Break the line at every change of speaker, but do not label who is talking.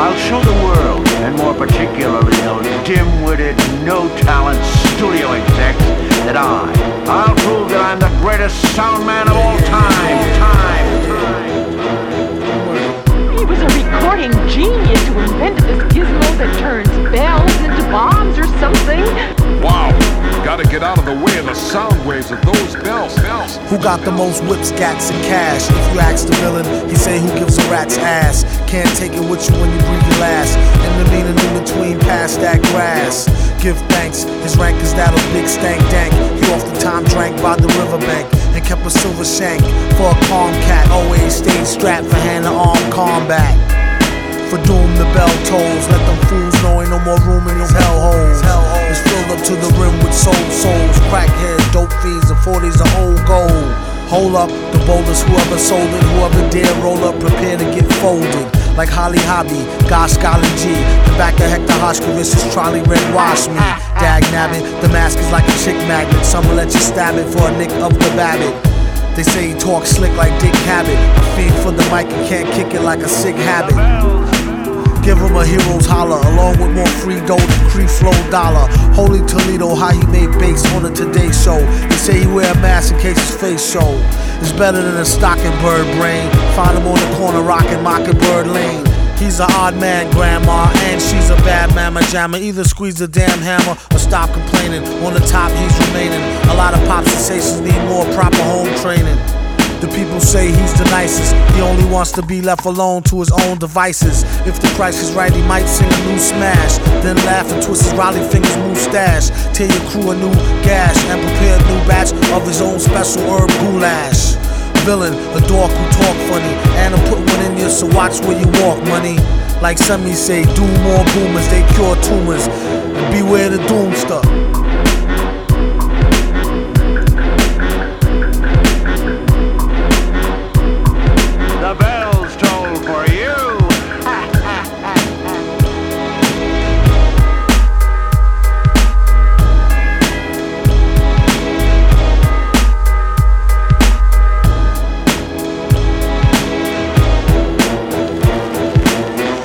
I'll show the world, and more particularly those dim-witted, no-talent studio execs, that I, I'll prove that I'm the greatest sound man of all
get out of the way of the sound waves of those bells. bells.
Who got the most whips, gats, and cash? If you ask the villain, he say who gives a rat's ass. Can't take it with you when you breathe your last. In the meaning in between, past that grass. Give thanks, his rank is that of Big Stank Dank. He time drank by the riverbank and kept a silver shank for a calm cat. Always stayed strapped for hand to arm combat. For doom, the bell tolls. Let them fools know ain't no more room in them hellholes. It's filled up to the rim with soul souls. Crackheads, dope fiends, and 40s of old gold. Hold up, the boldest, whoever sold it, whoever dare roll up, prepare to get folded. Like Holly Hobbie, Gosh Golly G. The back of Hector Hotchkiewicz's trolley red wash me. Dag nabbit, the mask is like a chick magnet. Some will let you stab it for a nick of the babbit. They say he talks slick like Dick Cavett. A fiend for the mic and can't kick it like a sick habit. Give him a hero's holler, along with more free gold than Creflo Dollar. Holy Toledo, how he made bakes on the Today Show. They say he wear a mask in case his face show. It's better than a stocking bird brain. Find him on the corner rocking Mockingbird Lane. He's an odd man, grandma, and she's a bad mama jammer. Either squeeze the damn hammer or stop complaining. On the top, he's remaining. A lot of pop sensations need more proper home training. The people say he's the nicest. He only wants to be left alone to his own devices. If the price is right, he might sing a new smash. Then laugh and twist his Rollie Fingers mustache. Tell your crew a new gash and prepare a new batch of his own special herb goulash. Villain, a dork who talk funny. And I put one in you, so watch where you walk, money. Like some say, do more boomers, they cure tumors. Beware the doom stuff.